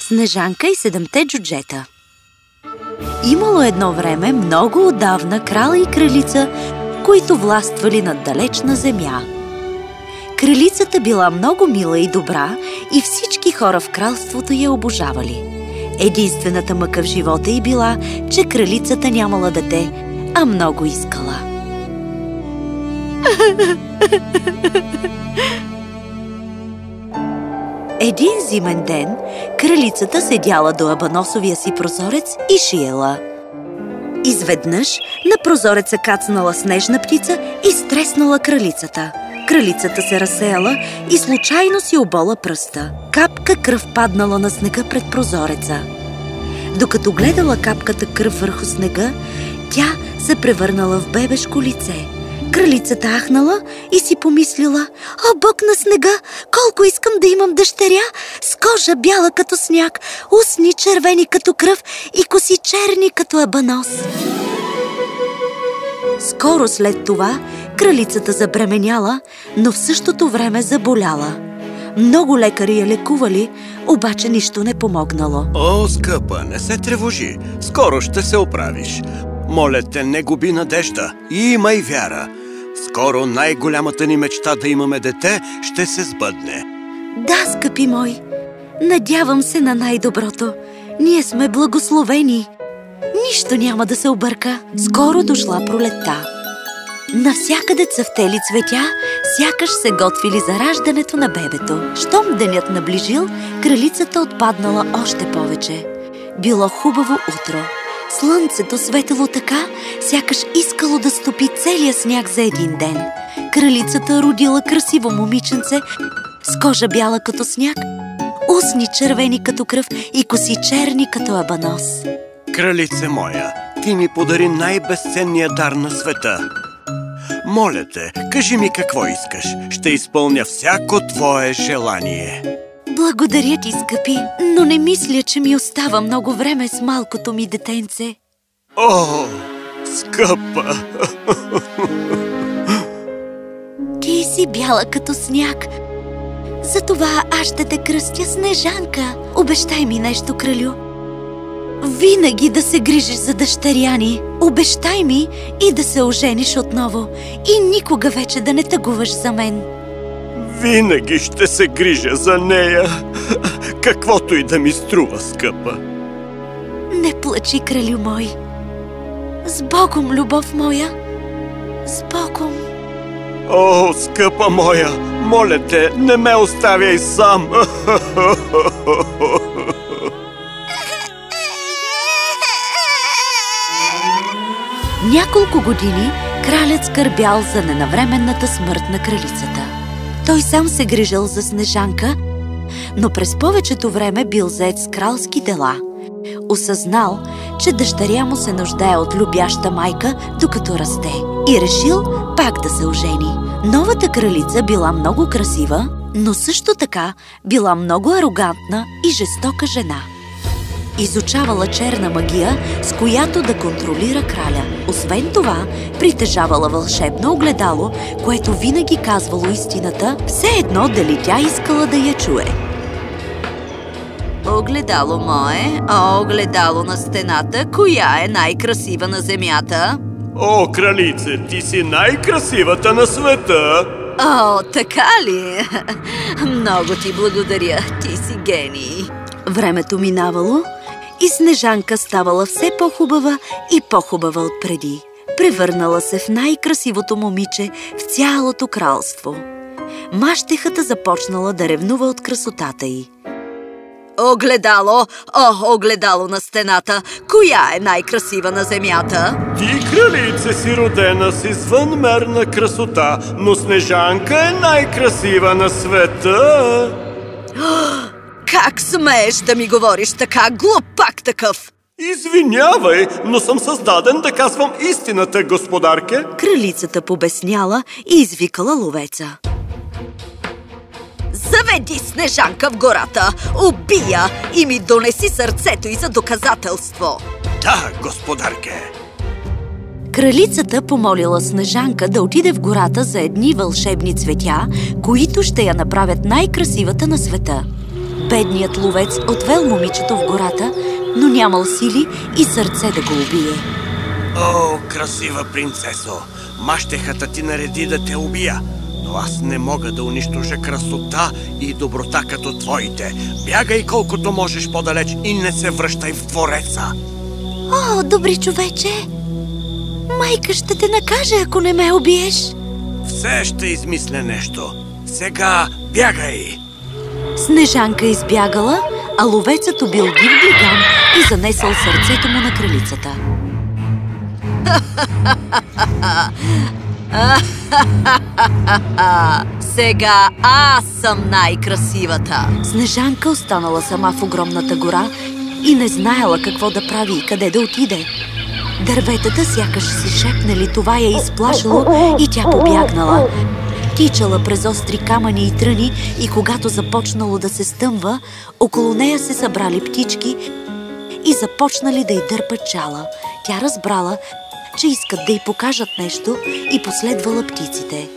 Снежанка и седемте джуджета Имало едно време, много отдавна, крал и кралица, които властвали над далечна земя. Кралицата била много мила и добра и всички хора в кралството я обожавали. Единствената мъка в живота й била, че кралицата нямала дете, а много искала. Един зимен ден кралицата седяла до абаносовия си прозорец и шиела. Изведнъж на прозореца кацнала снежна птица и стреснала кралицата. Кралицата се разсеяла и случайно си обола пръста. Капка кръв паднала на снега пред прозореца. Докато гледала капката кръв върху снега, тя се превърнала в бебешко лице – Кралицата ахнала и си помислила О, бог на снега, колко искам да имам дъщеря С кожа бяла като сняг, устни червени като кръв И коси черни като абанос Скоро след това кралицата забременяла, но в същото време заболяла много лекари я лекували, обаче нищо не помогнало. О, скъпа, не се тревожи. Скоро ще се оправиш. Моля те, не губи надежда и имай вяра. Скоро най-голямата ни мечта да имаме дете ще се сбъдне. Да, скъпи мой, надявам се на най-доброто. Ние сме благословени. Нищо няма да се обърка. Скоро дошла пролетта. Навсякъде цъфтели цветя, сякаш се готвили за раждането на бебето. Щом денят наближил, кралицата отпаднала още повече. Било хубаво утро. Слънцето светело така, сякаш искало да стопи целия сняг за един ден. Кралицата родила красиво момиченце с кожа бяла като сняг, устни червени като кръв и коси черни като абанос. Кралице моя, ти ми подари най-безценния дар на света. Моля те, кажи ми какво искаш. Ще изпълня всяко твое желание. Благодаря ти, скъпи, но не мисля, че ми остава много време с малкото ми детенце. О, скъпа! Ти си бяла като сняг. Затова аз ще те кръстя Снежанка. Обещай ми нещо, кралю. Винаги да се грижиш за дъщеря ни. Обещай ми и да се ожениш отново. И никога вече да не тъгуваш за мен. Винаги ще се грижа за нея, каквото и да ми струва, скъпа. Не плачи, кралю мой. С Богом, любов моя. С Богом. О, скъпа моя, моля те, не ме оставяй сам. Няколко години кралят скърбял за ненавременната смърт на кралицата. Той сам се грижал за Снежанка, но през повечето време бил заед с кралски дела. Осъзнал, че дъщеря му се нуждае от любяща майка, докато расте. И решил пак да се ожени. Новата кралица била много красива, но също така била много арогантна и жестока жена – изучавала черна магия, с която да контролира краля. Освен това, притежавала вълшебно огледало, което винаги казвало истината, все едно дали тя искала да я чуе. Огледало мое, а огледало на стената, коя е най-красива на земята? О, кралице, ти си най-красивата на света! О, така ли? Много ти благодаря, ти си гений. Времето минавало, и Снежанка ставала все по-хубава и по-хубава от преди. Превърнала се в най-красивото момиче в цялото кралство. Мащехата започнала да ревнува от красотата й. Огледало! О, огледало на стената! Коя е най-красива на земята? Ти, кралице, си родена с извънмерна красота, но Снежанка е най-красива на света! Как смееш да ми говориш така, глупак такъв? Извинявай, но съм създаден да казвам истината, господарке. Кралицата побесняла и извикала ловеца. Заведи Снежанка в гората, убия и ми донеси сърцето и за доказателство. Да, господарке. Кралицата помолила Снежанка да отиде в гората за едни вълшебни цветя, които ще я направят най-красивата на света. Бедният ловец отвел момичето в гората, но нямал сили и сърце да го убие. О, красива принцесо! Мащехата ти нареди да те убия, но аз не мога да унищожа красота и доброта като твоите. Бягай колкото можеш по-далеч и не се връщай в двореца. О, добри човече! Майка ще те накаже, ако не ме убиеш. Все ще измисля нещо. Сега бягай! Снежанка избягала, а ловецът убил див глиган и занесъл сърцето му на кралицата. Сега аз съм най-красивата! Снежанка останала сама в огромната гора и не знаела какво да прави и къде да отиде. Дърветата сякаш си шепнали, това я изплашило и тя побягнала. Тичала през остри камъни и тръни и когато започнало да се стъмва, около нея се събрали птички и започнали да й дърпат чала. Тя разбрала, че искат да й покажат нещо и последвала птиците.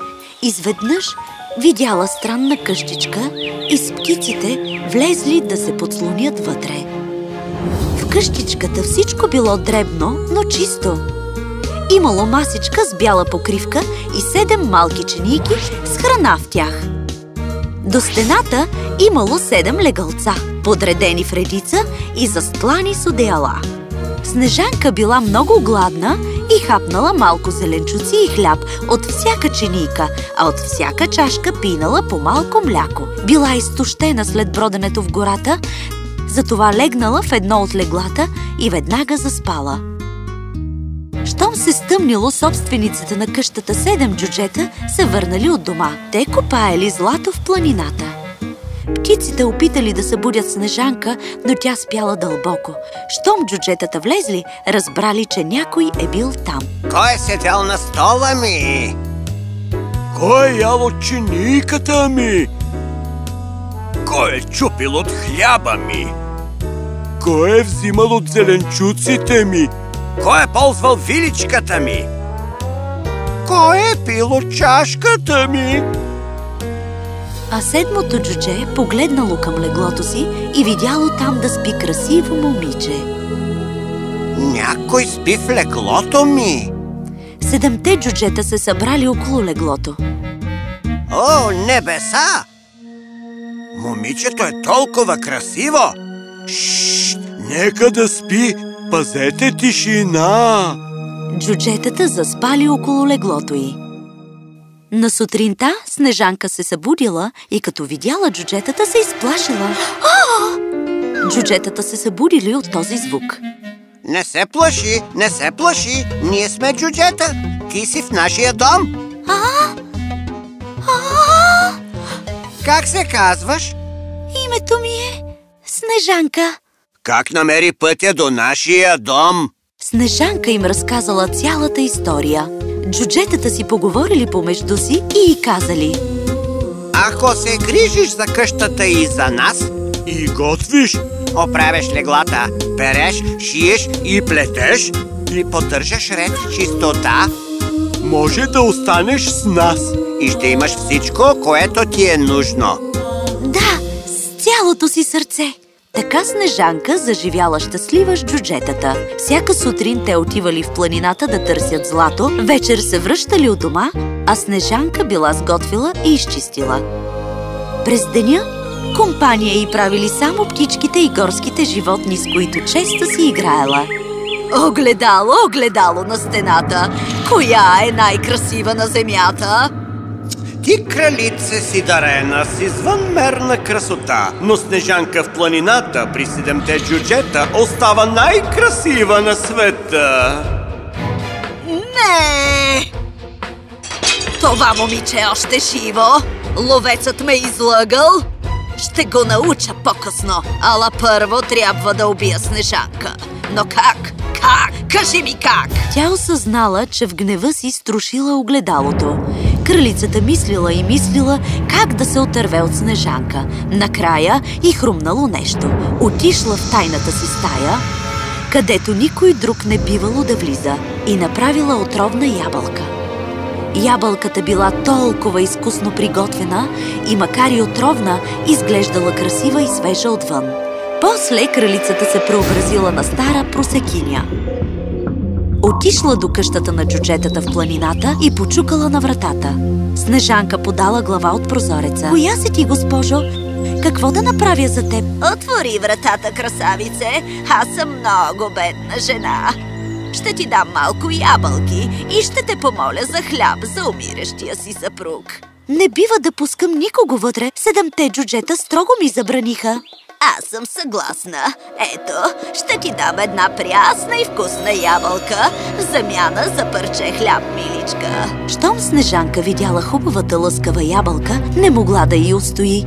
Изведнъж видяла странна къщичка и с птиците влезли да се подслонят вътре. В къщичката всичко било дребно, но чисто. Имало масичка с бяла покривка и седем малки чинийки с храна в тях. До стената имало седем легалца, подредени в редица и застлани с одеяла. Снежанка била много гладна и хапнала малко зеленчуци и хляб от всяка чинийка, а от всяка чашка пинала по малко мляко. Била изтощена след броденето в гората, затова легнала в едно от леглата и веднага заспала. Щом се стъмнило, собствениците на къщата седем джуджета се върнали от дома. Те копаели злато в планината. Птиците опитали да събудят Снежанка, но тя спяла дълбоко. Щом джуджетата влезли, разбрали, че някой е бил там. Кой е седел на стола ми? Кой е ял от чинийката ми? Кой е чупил от хляба ми? Кой е взимал от зеленчуците ми? Кой е ползвал виличката ми? Кой е пил от чашката ми? А седмото джудже погледнало към леглото си и видяло там да спи красиво момиче. Някой спи в леглото ми. Седемте джуджета се събрали около леглото. О, небеса! Момичето е толкова красиво! Шшш, нека да спи! Пазете тишина! Джуджетата заспали около леглото й. На сутринта Снежанка се събудила и като видяла джуджетата се изплашила. Джуджетата се събудили от този звук. Не се плаши, не се плаши! Ние сме джуджета! Ти си в нашия дом! Как се казваш? Името ми е Снежанка. Как намери пътя до нашия дом? Снежанка им разказала цялата история. Джуджетата си поговорили помежду си и й казали Ако се грижиш за къщата и за нас И готвиш Оправяш леглата, переш, шиеш и плетеш И поддържаш ред чистота Може да останеш с нас И ще имаш всичко, което ти е нужно Да, с цялото си сърце. Така Снежанка заживяла щастлива с джуджетата. Всяка сутрин те отивали в планината да търсят злато, вечер се връщали от дома, а Снежанка била сготвила и изчистила. През деня компания й правили само птичките и горските животни, с които често си играела. Огледало, огледало на стената! Коя е най-красива на земята? Ти, кралице си дарена с извънмерна красота, но Снежанка в планината при седемте джуджета остава най-красива на света. Не! Това момиче е още живо. Ловецът ме е излъгал. Ще го науча по-късно. Ала първо трябва да убия Снежанка. Но как? Как? Кажи ми как! Тя осъзнала, че в гнева си струшила огледалото. Кралицата мислила и мислила как да се отърве от Снежанка. Накрая и хрумнало нещо. Отишла в тайната си стая където никой друг не бивало да влиза и направила отровна ябълка. Ябълката била толкова изкусно приготвена и макар и отровна, изглеждала красива и свежа отвън. После кралицата се преобразила на стара просекиня. Отишла до къщата на джуджетата в планината и почукала на вратата. Снежанка подала глава от прозореца. Коя си ти, госпожо? Какво да направя за теб? Отвори вратата, красавице. Аз съм много бедна жена. Ще ти дам малко ябълки и ще те помоля за хляб за умиращия си съпруг. Не бива да пускам никого вътре. Седемте джуджета строго ми забраниха. Аз съм съгласна. Ето, ще ти дам една прясна и вкусна ябълка в замяна за парче хляб, миличка. Щом Снежанка видяла хубавата лъскава ябълка, не могла да й устои.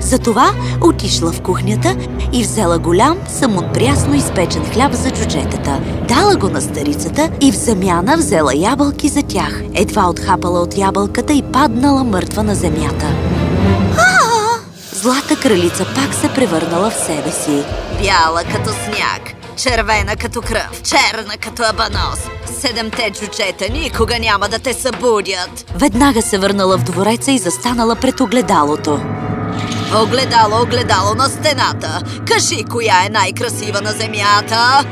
Затова отишла в кухнята и взела голям самотпрясно изпечен хляб за джуджетата. Дала го на старицата и в замяна взела ябълки за тях. Едва отхапала от ябълката и паднала мъртва на земята. Злата кралица пак се превърнала в себе си. Бяла като сняг, червена като кръв, черна като абанос. Седемте джуджета никога няма да те събудят. Веднага се върнала в двореца и застанала пред огледалото. Огледало, огледало на стената. Кажи, коя е най-красива на земята?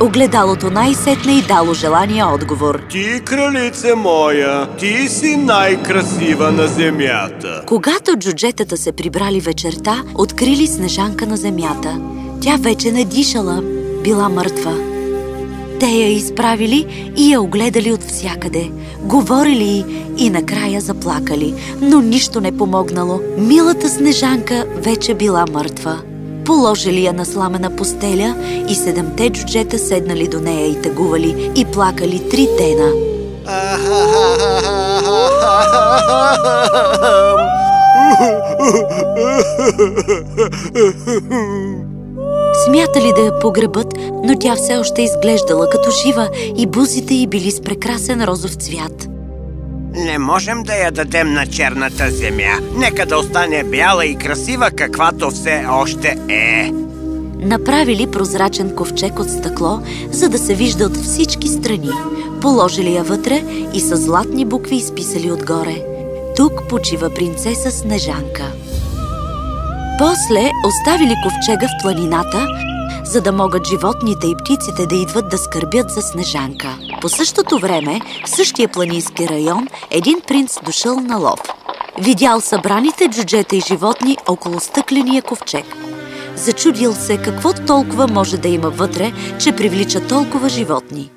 Огледалото най-сетне и дало желания отговор. Ти, кралице моя, ти си най-красива на земята. Когато джуджетата се прибрали вечерта, открили снежанка на земята. Тя вече не дишала, била мъртва. Те я изправили и я огледали от всякъде. Говорили и накрая заплакали, но нищо не помогнало. Милата снежанка вече била мъртва. Положили я на сламена постеля и седемте джуджета седнали до нея и тъгували и плакали три дена. Смятали да я погребат, но тя все още изглеждала като жива и бузите й били с прекрасен розов цвят. Не можем да я дадем на черната земя. Нека да остане бяла и красива, каквато все още е. Направили прозрачен ковчег от стъкло, за да се вижда от всички страни. Положили я вътре и с златни букви изписали отгоре. Тук почива принцеса Снежанка. После оставили ковчега в планината, за да могат животните и птиците да идват да скърбят за Снежанка. По същото време, в същия планински район, един принц дошъл на лов. Видял събраните джуджета и животни около стъкления ковчег. Зачудил се какво толкова може да има вътре, че привлича толкова животни.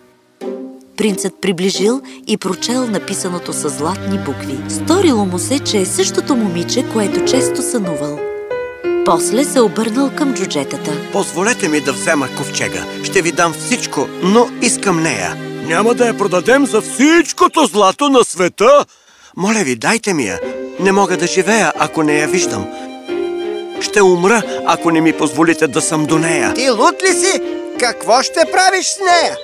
Принцът приближил и прочел написаното с златни букви. Сторило му се, че е същото момиче, което често сънувал. После се обърнал към джуджетата. Позволете ми да взема ковчега. Ще ви дам всичко, но искам нея. Няма да я продадем за всичкото злато на света. Моля ви, дайте ми я. Не мога да живея, ако не я виждам. Ще умра, ако не ми позволите да съм до нея. Ти лут ли си? Какво ще правиш с нея?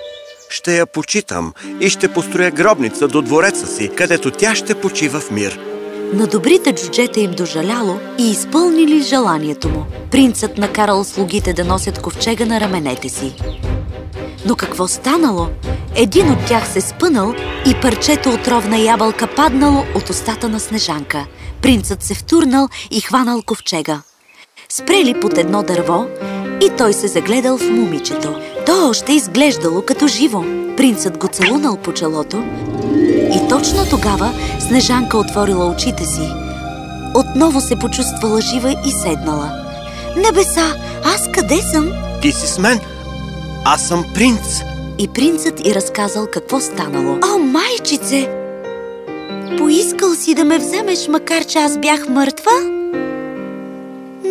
Ще я почитам и ще построя гробница до двореца си, където тя ще почива в мир. На добрите джуджета им дожаляло и изпълнили желанието му. Принцът накарал слугите да носят ковчега на раменете си. Но какво станало? Един от тях се спънал и парчето отровна ябълка паднало от устата на Снежанка. Принцът се втурнал и хванал ковчега. Спрели под едно дърво и той се загледал в момичето. То още изглеждало като живо. Принцът го целунал по челото и точно тогава Снежанка отворила очите си. Отново се почувствала жива и седнала. Небеса, аз къде съм? Ти си с мен. Аз съм принц. И принцът и разказал какво станало. О, майчице! Поискал си да ме вземеш, макар че аз бях мъртва?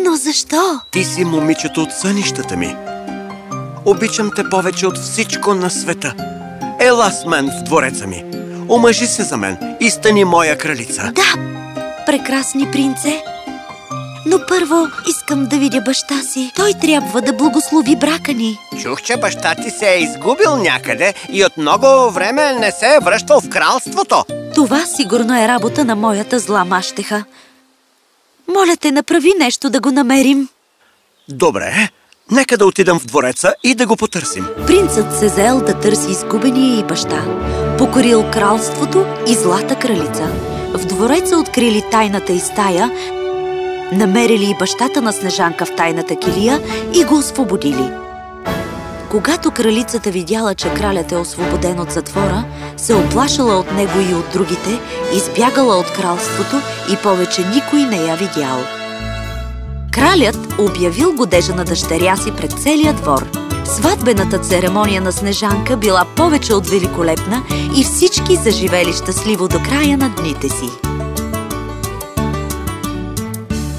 Но защо? Ти си момичето от сънищата ми. Обичам те повече от всичко на света. Ела с мен в двореца ми. Омъжи се за мен и стани моя кралица. Да, прекрасни принце. Но първо искам да видя баща си. Той трябва да благослови брака ни. Чух, че баща ти се е изгубил някъде и от много време не се е връщал в кралството. Това сигурно е работа на моята зла мащеха. Моля те, направи нещо да го намерим. Добре, Нека да отидем в двореца и да го потърсим. Принцът се заел да търси изгубения и баща. Покорил кралството и злата кралица. В двореца открили тайната и стая, намерили и бащата на Снежанка в тайната килия и го освободили. Когато кралицата видяла, че кралят е освободен от затвора, се оплашала от него и от другите, избягала от кралството и повече никой не я видял. Кралят обявил годежа на дъщеря си пред целия двор. Сватбената церемония на Снежанка била повече от великолепна и всички заживели щастливо до края на дните си.